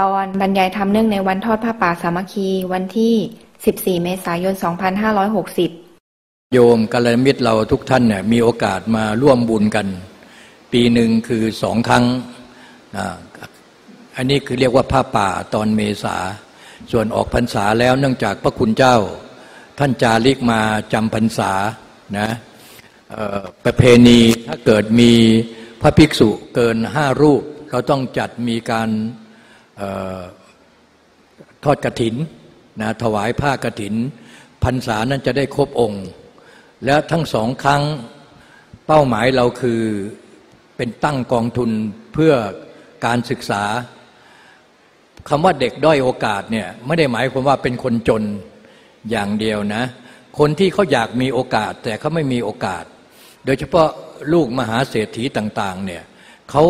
ตอนบรรยายธรรมเนื่องในวันทอดผ้าป่าสามัคคีวันที่ 14 เมษายน 2560 โยมกัลยาณมิตรเราทุกท่านเนี่ยมีโอกาสมาร่วมบุญกัน ปีหนึ่งคือสองครั้งอันนี้คือเรียกว่าผ้าป่าตอนเมษา ส่วนออกพรรษาแล้วเนื่องจากพระคุณเจ้า ท่านจาริกมาจำพรรษานะประเพณีถ้าเกิดมีพระภิกษุเกินห้ารูป เราต้องจัดมีการ ทอดกระถินนะถวายผ้ากระถินพรรษานั้นจะได้ครบองค์ และทั้งสองครั้งเป้าหมายเราคือเป็นตั้งกองทุนเพื่อการศึกษาคำว่าเด็กด้อยโอกาสเนี่ยไม่ได้หมายความว่าเป็นคนจนอย่างเดียวนะ คนที่เขาอยากมีโอกาส แต่เขาไม่มีโอกาส โดยเฉพาะลูกมหาเศรษฐีต่างๆเนี่ยเขา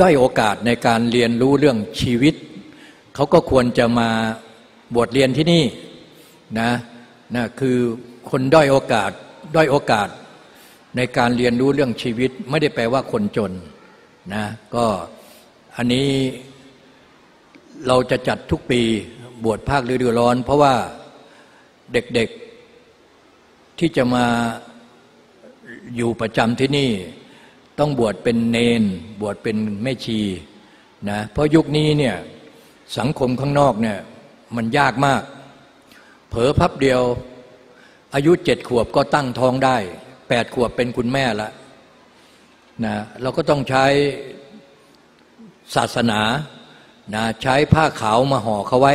ด้อยโอกาสในการเรียนรู้เรื่องชีวิต เขาก็ควรจะมาบวชเรียนที่นี่นะนะคือคนด้อยโอกาสด้อยโอกาสในการเรียนรู้เรื่องชีวิตไม่ได้แปลว่าคนจนนะก็อันนี้เราจะจัดทุกปีบวชภาคฤดูร้อน เพราะว่าเด็กๆที่จะมาอยู่ประจำที่นี่ ต้องบวชเป็นเนน บวชเป็นแม่ชีนะเพราะยุคนี้เนี่ย สังคมข้างนอกเนี่ยมันยากมาก เผลอพับเดียว อายุเจ็ดขวบก็ตั้งท้องได้แปดขวบเป็นคุณแม่ละนะเราก็ต้องใช้ศาสนานะใช้ผ้าขาวมาห่อเขาไว้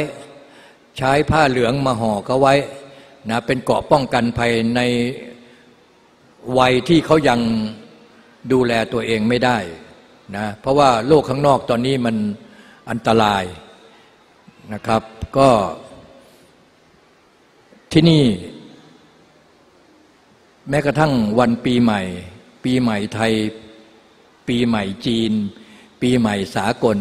ใช้ผ้าเหลืองมาห่อเขาไว้นะเป็นเกราะป้องกันภัยในวัยที่เขายังดูแลตัวเองไม่ได้นะเพราะว่าโลกข้างนอกตอนนี้มันอันตราย นะครับ ก็ที่นี่ แม้กระทั่งวันปีใหม่ ปีใหม่ไทย ปีใหม่จีน ปีใหม่สากล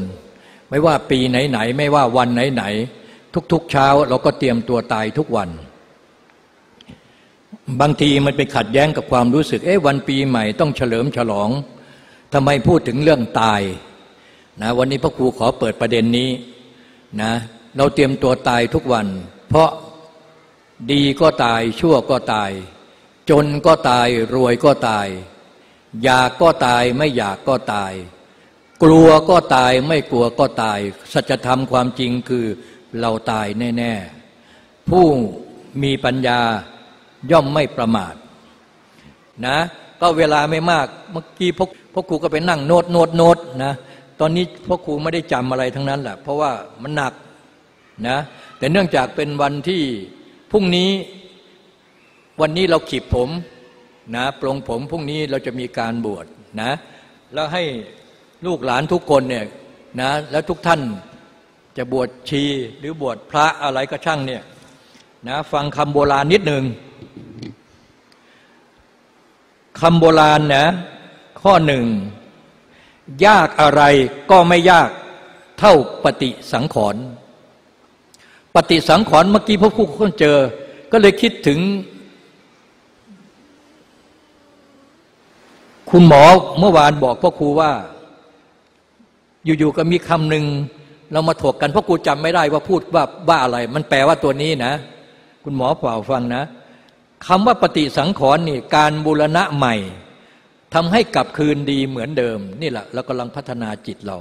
ไม่ว่าปีไหนๆไม่ว่าวันไหนๆทุกๆเช้าเราก็เตรียมตัวตายทุกวันบางทีมันไปขัดแย้งกับความรู้สึก เอ๊ะวันปีใหม่ต้องเฉลิมฉลองทำไมพูดถึงเรื่องตายนะวันนี้พระครูขอเปิดประเด็นนี้ นะเราเตรียมตัวตายทุกวัน เพราะดีก็ตายชั่วก็ตาย จนก็ตายรวยก็ตาย อยากก็ตายไม่อยากก็ตาย กลัวก็ตายไม่กลัวก็ตาย สัจธรรมความจริงคือเราตายแน่ ๆ ผู้มีปัญญาย่อมไม่ประมาทนะก็เวลาไม่มากเมื่อกี้พวกพวกครูก็ไปนั่งโน้ตโน้ตโน้ตนะ ตอนนี้พวกครูไม่ได้จำอะไรทั้งนั้นแหละเพราะว่ามันหนักนะแต่เนื่องจากเป็นวันที่พรุ่งนี้วันนี้เราขีบผมนะปลงผมพรุ่งนี้เราจะมีการบวชนะแล้วให้ลูกหลานทุกคนเนี่ยนะแล้วทุกท่านจะบวชชีหรือบวชพระอะไรก็ช่างเนี่ยนะฟังคำโบราณนิดหนึ่งคำโบราณนะข้อหนึ่ง ยากอะไรก็ไม่ยากเท่าปฏิสังขรณ์ปฏิสังขรณ์เมื่อกี้พวกผู้คนเจอ ก็เลยคิดถึง คุณหมอเมื่อวานบอกพ่อครูว่า อยู่ๆก็มีคำหนึ่งเรามาถกกันพ่อครูจำไม่ได้ว่าพูดว่าบ้าอะไร มันแปลว่าตัวนี้นะ คุณหมอเปล่าฟังนะคำว่าปฏิสังขรณ์นี่การบูรณะใหม่ ทำให้กลับคืนดีเหมือนเดิม นี่แหละเรากำลังพัฒนาจิตเรา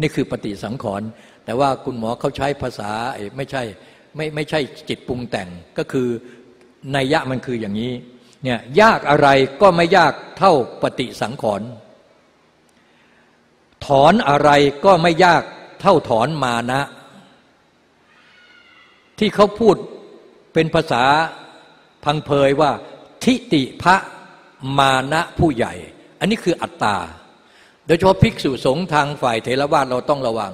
นี่คือปฏิสังขรณ์แต่ว่าคุณหมอเขาใช้ภาษาไม่ใช่ไม่ไม่ใช่จิตปรุงแต่งก็คือนัยยะมันคืออย่างนี้เนี่ยยากอะไรก็ไม่ยากเท่าปฏิสังขรณ์ถอนอะไรก็ไม่ยากเท่าถอนมานะ ที่เขาพูดเป็นภาษาพังเพยว่า ทิติพระ มานะผู้ใหญ่ อันนี้คืออัตตา โดยเฉพาะภิกษุสงฆ์ทางฝ่ายเทรวาสเราต้องระวัง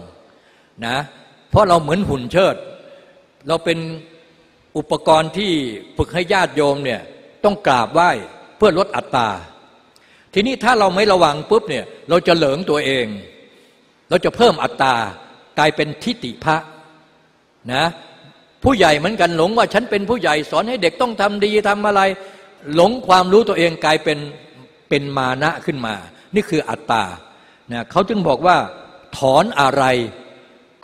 นะเพราะเราเหมือนหุ่นเชิด เราเป็นอุปกรณ์ที่ฝึกให้ญาติโยมเนี่ยต้องกราบไหว้เพื่อลดอัตตา ทีนี้ถ้าเราไม่ระวังปุ๊บเนี่ยเราจะเหลิงตัวเอง เราจะเพิ่มอัตตากลายเป็นทิฏฐิพระนะผู้ใหญ่เหมือนกันหลงว่าฉันเป็นผู้ใหญ่สอนให้เด็กต้องทำดีทำอะไร หลงความรู้ตัวเองกลายเป็นเป็นมานะขึ้นมา นี่คืออัตตานะเขาจึงบอกว่า ถอนอะไร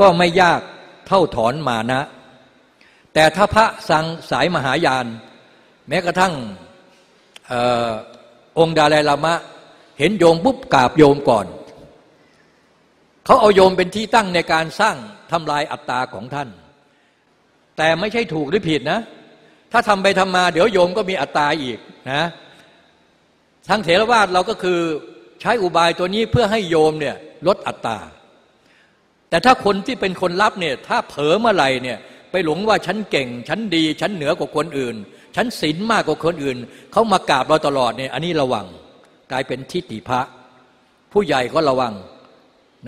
ก็ไม่ยากเท่าถอนมานะ แต่ถ้าพระสังสายมหายาน แม้กระทั่งอองค์ดาลัยลามะ เห็นโยมปุ๊บกราบโยมก่อน เขาเอาโยมเป็นที่ตั้งในการสร้างทำลายอัตตาของท่าน แต่ไม่ใช่ถูกหรือผิดนะ ถ้าทำไปทำมาเดี๋ยวโยมก็มีอัตตาอีกนะทางเถรวาทเราก็คือใช้อุบายตัวนี้เพื่อให้โยมเนี่ยลดอัตตา แต่ถ้าคนที่เป็นคนรับเนี่ยถ้าเผลอเมื่อไหร่เนี่ยไปหลงว่าฉันเก่ง ฉันดี ฉันเหนือกว่าคนอื่น ฉันศีลมากกว่าคนอื่น เขามากราบเราตลอดเนี่ยอันนี้ระวังกลายเป็นทิฏฐิพระ ผู้ใหญ่ก็ระวัง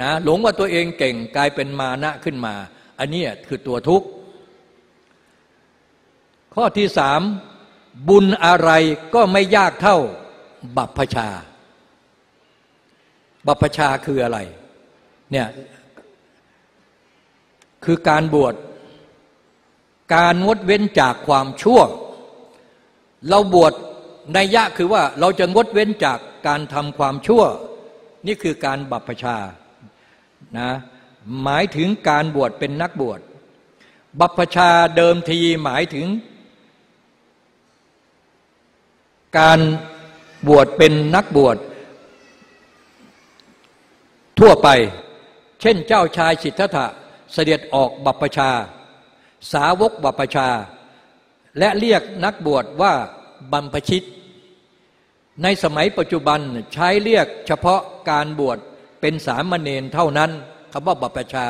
นะหลงว่าตัวเองเก่งกลายเป็นมานะขึ้นมา อันนี้คือตัวทุกข์ ข้อที่สามบุญอะไรก็ไม่ยากเท่าบัพพชา บัพพชาคืออะไร เนี่ยคือการบวช การงดเว้นจากความชั่ว เราบวชในยะคือว่าเราจะงดเว้นจากการทำความชั่ว นี่คือการบัพพชานะหมายถึงการบวชเป็นนักบวช บัพพชาเดิมทีหมายถึง การบวชเป็นนักบวช ทั่วไป เช่นเจ้าชายสิทธัตถะเสด็จออกบัพพชา สาวกบัพพชา และเรียกนักบวชว่าบัมพชิต ในสมัยปัจจุบันใช้เรียกเฉพาะการบวชเป็นสามเณรเท่านั้นคำว่าบัพพชา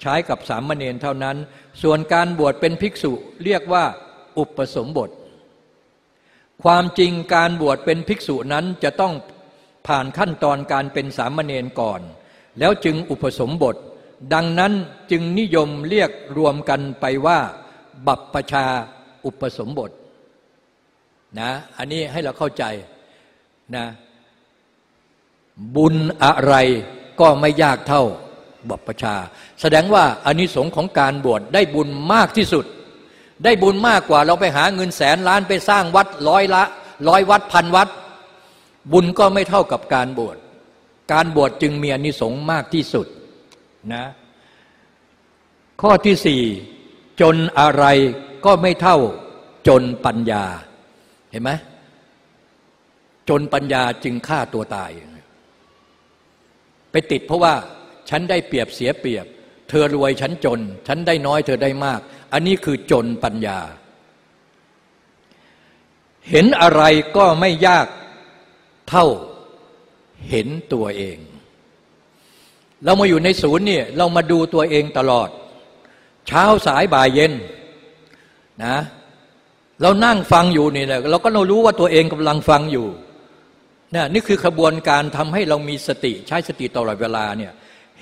ใช้กับสามเณรเท่านั้น ส่วนการบวชเป็นภิกษุเรียกว่าอุปสมบท ความจริงการบวชเป็นภิกษุนั้นจะต้องผ่านขั้นตอนการเป็นสามเณรก่อน แล้วจึงอุปสมบท ดังนั้นจึงนิยมเรียกรวมกันไปว่า บัพปชาอุปสมบทนะอันนี้ให้เราเข้าใจนะบุญอะไรก็ไม่ยากเท่าบัพปชา แสดงว่าอานิสงส์ของการบวชได้บุญมากที่สุด ได้บุญมากกว่าเราไปหาเงินแสนล้านไปสร้างวัดร้อยละร้อยวัดพันวัด บุญก็ไม่เท่ากับการบวชการบวชจึงมีอนิสงส์มากที่สุดนะข้อที่สี่จนอะไรก็ไม่เท่าจนปัญญาเห็นไหมจนปัญญาจึงฆ่าตัวตาย ไปติดเพราะว่าฉันได้เปรียบเสียเปรียบ เธอรวยฉันจน ฉันได้น้อยเธอได้มาก อันนี้คือจนปัญญา เห็นอะไรก็ไม่ยากเท่าเห็นตัวเอง เรามาอยู่ในศูนย์เนี่ยเรามาดูตัวเองตลอด เช้าสายบ่ายเย็นนะเรานั่งฟังอยู่นี่แหละเราก็เรารู้ว่าตัวเองกำลังฟังอยู่นี่นี่คือขบวนการทำให้เรามีสติใช้สติตลอดเวลาเนี่ย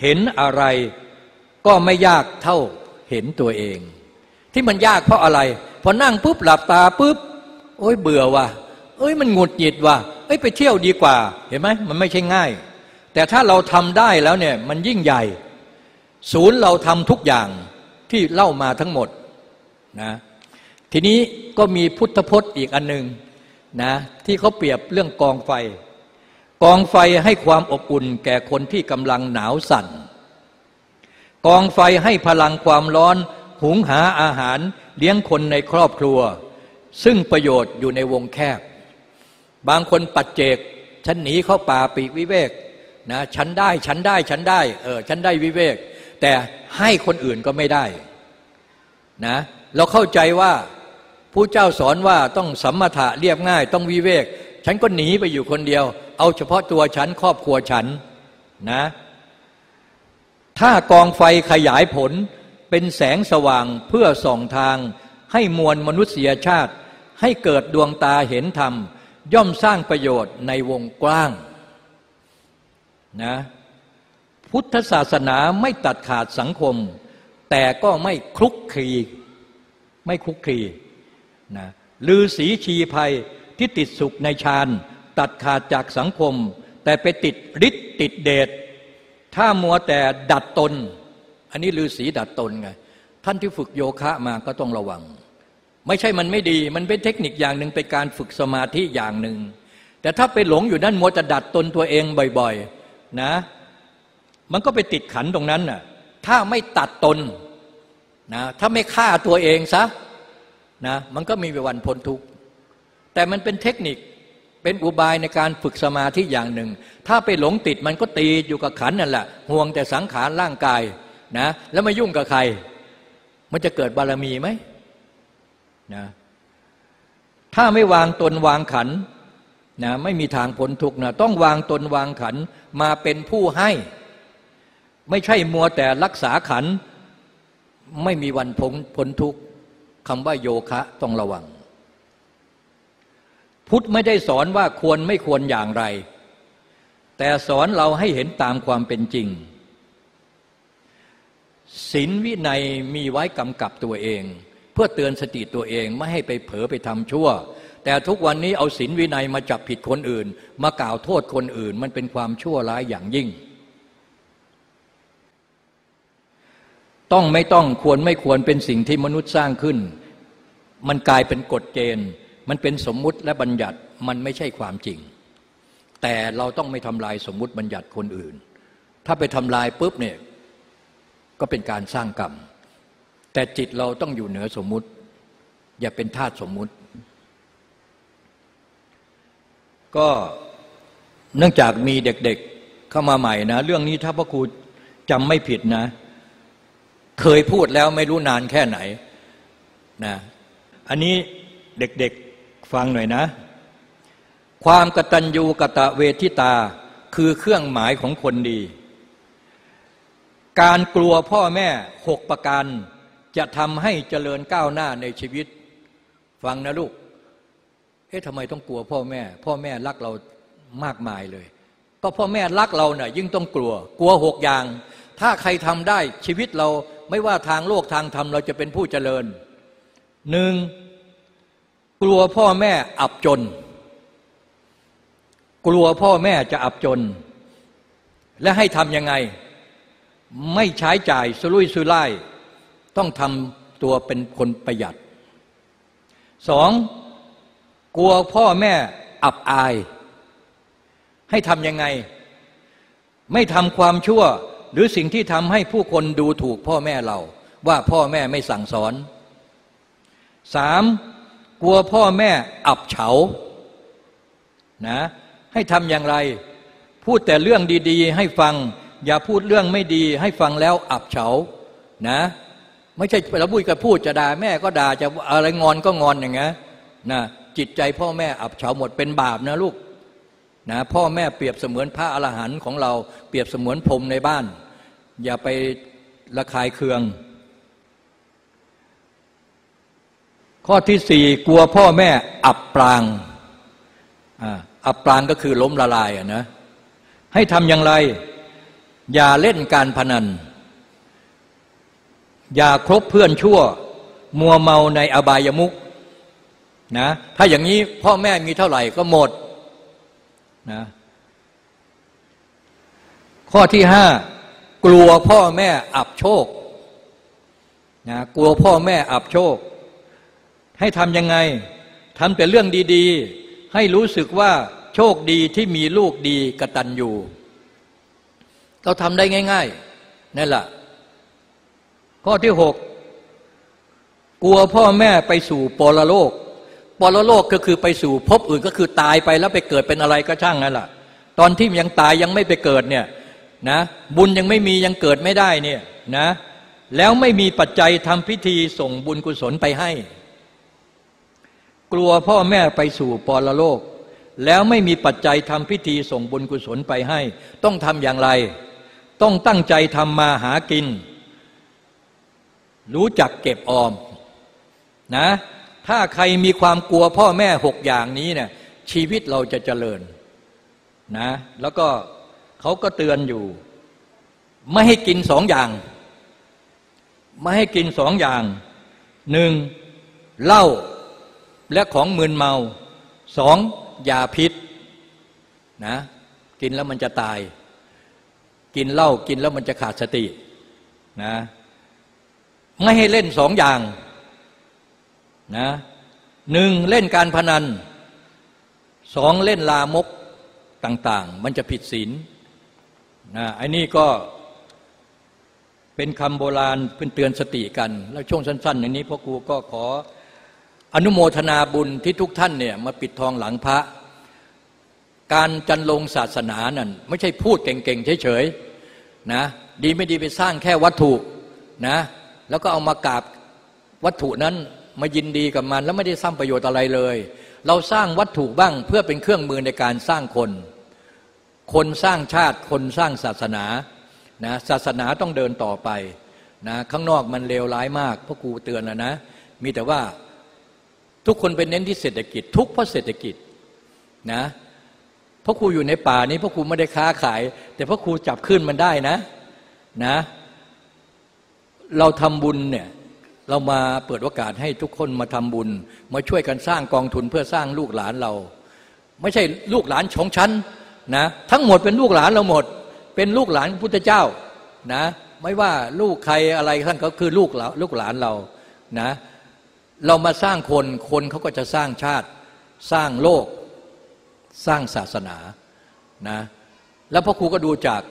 เห็นอะไรก็ไม่ยากเท่าเห็นตัวเอง ที่มันยากเพราะอะไร พอนั่งปุ๊บหลับตาปุ๊บโอ้ยเบื่อว่ะเอ้ยมันหงุดหงิดว่ะเอ้ยไปเที่ยวดีกว่า เห็นไหมมันไม่ใช่ง่าย แต่ถ้าเราทำได้แล้วเนี่ยมันยิ่งใหญ่ ศูนย์เราทำทุกอย่างที่เล่ามาทั้งหมดนะทีนี้ก็มีพุทธพจน์อีกอันหนึ่งนะที่เขาเปรียบเรื่องกองไฟ กองไฟให้ความอบอุ่นแก่คนที่กำลังหนาวสั่น กองไฟให้พลังความร้อน หุงหาอาหารเลี้ยงคนในครอบครัว ซึ่งประโยชน์อยู่ในวงแคบ บางคนปัดเจกฉันหนีเข้าป่าปีกวิเวกนะฉันได้ฉันได้ฉันได้เออฉันได้วิเวก แต่ให้คนอื่นก็ไม่ได้นะเราเข้าใจว่าผู้เจ้าสอนว่าต้องสัมมาทะเรียบง่าย ต้องวิเวก ฉันก็หนีไปอยู่คนเดียว เอาเฉพาะตัวฉันครอบครัวฉันนะถ้ากองไฟขยายผล เป็นแสงสว่างเพื่อส่องทาง ให้มวลมนุษยชาติ ให้เกิดดวงตาเห็นธรรม ย่อมสร้างประโยชน์ในวงกว้างนะพุทธศาสนาไม่ตัดขาดสังคม แต่ก็ไม่คลุกคลีไม่คลุกคลีนะลือสีชีภัยที่ติดสุขในฌานตัดขาดจากสังคม แต่ไปติดฤทธิ์ติดเดชถ้ามัวแต่ดัดตน อันนี้ลือสีดัดตนไงท่านที่ฝึกโยคะมาก็ต้องระวัง ไม่ใช่มันไม่ดีมันเป็นเทคนิคอย่างหนึ่งเป็นการฝึกสมาธิอย่างหนึ่ง แต่ถ้าไปหลงอยู่นั่นมัวจะดัดตนตัวเองบ่อยๆนะ มันก็ไปติดขันตรงนั้นน่ะถ้าไม่ตัดตนนะถ้าไม่ฆ่าตัวเองซะนะมันก็มีวันพ้นทุกข์แต่มันเป็นเทคนิคเป็นอุบายในการฝึกสมาธิอย่างหนึ่ง ถ้าไปหลงติดมันก็ตีอยู่กับขันนั่นแหละห่วงแต่สังขารร่างกาย นะแล้วมายุ่งกับใคร มันจะเกิดบารมีไหมนะถ้าไม่วางตนวางขันนะไม่มีทางพ้นทุกข์นะต้องวางตนวางขันมาเป็นผู้ให้ ไม่ใช่มัวแต่รักษาขัน ไม่มีวันพ้นพ้นทุกข์คำว่าโยคะต้องระวัง พุทธไม่ได้สอนว่าควรไม่ควรอย่างไร แต่สอนเราให้เห็นตามความเป็นจริง ศีลวินัยมีไว้กำกับตัวเอง เพื่อเตือนสติตัวเองไม่ให้ไปเผลอไปทำชั่ว แต่ทุกวันนี้เอาศีลวินัยมาจับผิดคนอื่น มากล่าวโทษคนอื่น มันเป็นความชั่วร้ายอย่างยิ่ง ต้องไม่ต้องควรไม่ควรเป็นสิ่งที่มนุษย์สร้างขึ้น มันกลายเป็นกฎเกณฑ์มันเป็นสมมุติและบัญญัติมันไม่ใช่ความจริง แต่เราต้องไม่ทำลายสมมุติบัญญัติคนอื่น ถ้าไปทำลายปุ๊บเนี่ย ก็เป็นการสร้างกรรม แต่จิตเราต้องอยู่เหนือสมมุติ อย่าเป็นทาสสมมุติ ก็เนื่องจากมีเด็กๆเข้ามาใหม่นะ เรื่องนี้ถ้าพระครูจำไม่ผิดนะ เคยพูดแล้วไม่รู้นานแค่ไหนนะอันนี้เด็กๆฟังหน่อยนะ ความกตัญญูกะตะเวทิตาคือเครื่องหมายของคนดี การกลัวพ่อแม่หกประการ จะทำให้เจริญก้าวหน้าในชีวิต ฟังนะลูกเอ๊ะทำไมต้องกลัวพ่อแม่ พ่อแม่รักเรามากมายเลย ก็พ่อแม่รักเราเนะ่ยยิ่งต้องกลัว กลัวหกอย่าง ถ้าใครทำได้ชีวิตเราไม่ว่าทางโลกทางธรรมเราจะเป็นผู้เจริญหนึ่งกลัวพ่อแม่อับจน กลัวพ่อแม่จะอับจน และให้ทำยังไง ไม่ใช้จ่ายสุรุ่ยสุร่าย ต้องทำตัวเป็นคนประหยัดสองกลัวพ่อแม่อับอาย ให้ทำยังไง ไม่ทำความชั่ว หรือสิ่งที่ทำให้ผู้คนดูถูกพ่อแม่เรา ว่าพ่อแม่ไม่สั่งสอนสามกลัวพ่อแม่อับเฉานะให้ทำอย่างไร พูดแต่เรื่องดี ๆ ให้ฟัง อย่าพูดเรื่องไม่ดีให้ฟังแล้วอับเฉานะ ไม่ใช่เราพูดกับพูดจะด่าแม่ก็ด่าจะอะไรงอนก็งอนอย่างเงี้ยนะจิตใจพ่อแม่อับเฉาหมดเป็นบาปนะลูกนะพ่อแม่เปรียบเสมือนพระอรหันต์ของเราเปรียบเสมือนพรมในบ้าน อย่าไประคายเคือง ข้อที่สี่กลัวพ่อแม่อับปรางอับปรางก็คือล้มละลายอะนะให้ทำอย่างไร อย่าเล่นการพนัน อย่าครบเพื่อนชั่ว มัวเมาในอบายมุกนะถ้าอย่างนี้พ่อแม่มีเท่าไหร่ก็หมดนะข้อที่ห้ากลัวพ่อแม่อับโชคนะกลัวพ่อแม่อับโชค ให้ทำยังไงทำแต่เรื่องดี ๆ ให้รู้สึกว่าโชคดีที่มีลูกดีกระตันอยู่ เราทำได้ง่าย ๆนั่นแหละข้อที่หกกลัวพ่อแม่ไปสู่ปรโลกปรโลกก็คือไปสู่พบอื่นก็คือตายไปแล้วไปเกิดเป็นอะไรก็ช่างนั่นแหละตอนที่ยังตายยังไม่ไปเกิดเนี่ยนะบุญยังไม่มียังเกิดไม่ได้เนี่ยนะแล้วไม่มีปัจจัยทำพิธีส่งบุญกุศลไปให้ กลัวพ่อแม่ไปสู่ปรโลก แล้วไม่มีปัจจัยทำพิธีส่งบุญกุศลไปให้ ต้องทำอย่างไร ต้องตั้งใจทำมาหากิน รู้จักเก็บออมนะถ้าใครมีความกลัวพ่อแม่หกอย่างนี้เนี่ยชีวิตเราจะเจริญนะแล้วก็เขาก็เตือนอยู่ ไม่ให้กินสองอย่าง ไม่ให้กินสองอย่างหนึ่งเหล้าและของมึนเมาสองยาพิษนะกินแล้วมันจะตาย กินเหล้ากินแล้วมันจะขาดสตินะไม่ให้เล่นสองอย่างนะหนึ่งเล่นการพนันสองเล่นลามกต่างๆ มันจะผิดศีลนะไอันนี้ก็เป็นคำโบราณเพื่อเตือนสติกัน แล้วช่วงสั้นๆอย่างนี้พ่อครูก็ขออนุโมทนาบุญที่ทุกท่านเนี่ยมาปิดทองหลังพระ การจันลงศาสนานั่นไม่ใช่พูดเก่งๆเฉยๆ นะดีไม่ดีไปสร้างแค่วัตถุนะแล้วก็เอามากราบวัตถุนั้นมายินดีกับมัน แล้วไม่ได้สร้างประโยชน์อะไรเลย เราสร้างวัตถุบ้างเพื่อเป็นเครื่องมือในการสร้างคน คนสร้างชาติคนสร้างศาสนานะศาสนาต้องเดินต่อไปนะข้างนอกมันเลวร้ายมากพ่อครูเตือนแล้วนะ มีแต่ว่าทุกคนเป็นเน้นที่เศรษฐกิจ ทุกเพราะเศรษฐกิจนะ พ่อครูอยู่ในป่านี้พ่อครูไม่ได้ค้าขาย แต่พ่อครูจับขึ้นมันได้นะนะ เราทำบุญเนี่ยเรามาเปิดโอกาสให้ทุกคนมาทำบุญ มาช่วยกันสร้างกองทุนเพื่อสร้างลูกหลานเรา ไม่ใช่ลูกหลานของฉันนะทั้งหมดเป็นลูกหลานเราหมด เป็นลูกหลานพุทธเจ้านะไม่ว่าลูกใครอะไรท่านก็คือลูกหลาลูกหลานเรานะเรามาสร้างคนคนเขาก็จะสร้างชาติสร้างโลก สร้างศาสนานะแล้วพ่อครูก็ดูจาก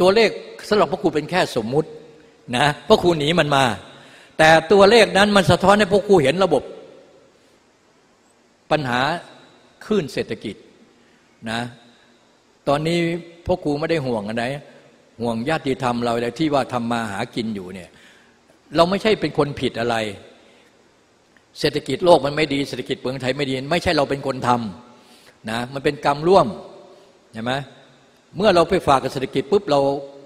ตัวเลขสำหรับพ่อครูเป็นแค่สมมุตินะพ่อครูหนีมันมา แต่ตัวเลขนั้นมันสะท้อนให้พ่อครูเห็นระบบ ปัญหาคลื่นเศรษฐกิจนะตอนนี้พ่อครูไม่ได้ห่วงอะไรห่วงญาติธรรมเราแต่ที่ว่าทำมาหากินอยู่เนี่ยเราไม่ใช่เป็นคนผิดอะไร เศรษฐกิจโลกมันไม่ดีเศรษฐกิจเมืองไทยไม่ดี ไม่ใช่เราเป็นคนทำ นะมันเป็นกรรมร่วมใช่ไหมเมื่อเราไปฝากกับเศรษฐกิจปุ๊บเรา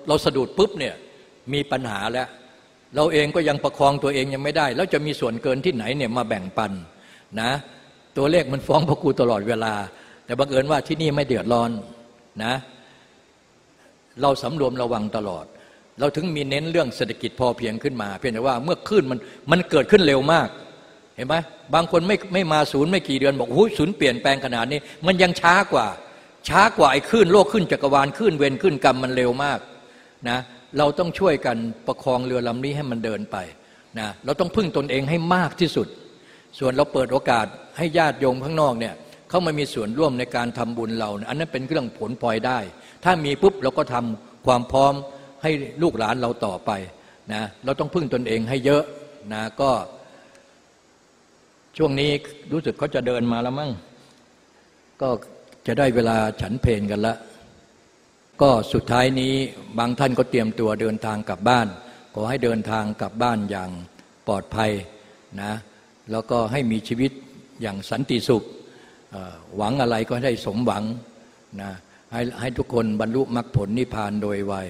เราสะดุดปุ๊บเนี่ยมีปัญหาแล้ว เราเองก็ยังประคองตัวเองยังไม่ได้ แล้วจะมีส่วนเกินที่ไหนเนี่ยมาแบ่งปันนะตัวเลขมันฟ้องพระครูตลอดเวลา แต่บังเอิญว่าที่นี่ไม่เดือดร้อนนะเราสำรวมระวังตลอด เราถึงมีเน้นเรื่องเศรษฐกิจพอเพียงขึ้นมา เพียงแต่ว่าเมื่อขึ้นมันมันเกิดขึ้นเร็วมาก ห็นไหมบางคนไม่ไม่มาศูนย์ไม่กี่เดือน บอกโอ้ยศูนย์เปลี่ยนแปลงขนาดนี้ มันยังช้ากว่า ช้ากว่าไอ้ขึ้นโลกขึ้นจักรวาลขึ้นเวรขึ้นกรรมมันเร็วมากนะเราต้องช่วยกันประคองเรือลำนี้ให้มันเดินไปนะเราต้องพึ่งตนเองให้มากที่สุด ส่วนเราเปิดโอกาสให้ญาติโยมข้างนอกเนี่ยเขามามีส่วนร่วมในการทำบุญเรา อันนั้นเป็นเรื่องผลพลอยได้ ถ้ามีปุ๊บเราก็ทำความพร้อมให้ลูกหลานเราต่อไปนะเราต้องพึ่งตนเองให้เยอะนะก็ ช่วงนี้รู้สึกเขาจะเดินมาแล้วมั้งก็จะได้เวลาฉันเพนกันละก็สุดท้ายนี้บางท่านก็เตรียมตัวเดินทางกลับบ้าน ขอให้เดินทางกลับบ้านอย่างปลอดภัยนะแล้วก็ให้มีชีวิตอย่างสันติสุข หวังอะไรก็ให้ได้สมหวังนะให้ให้ทุกคนบรรลุมรรคผลนิพพานโดยไวย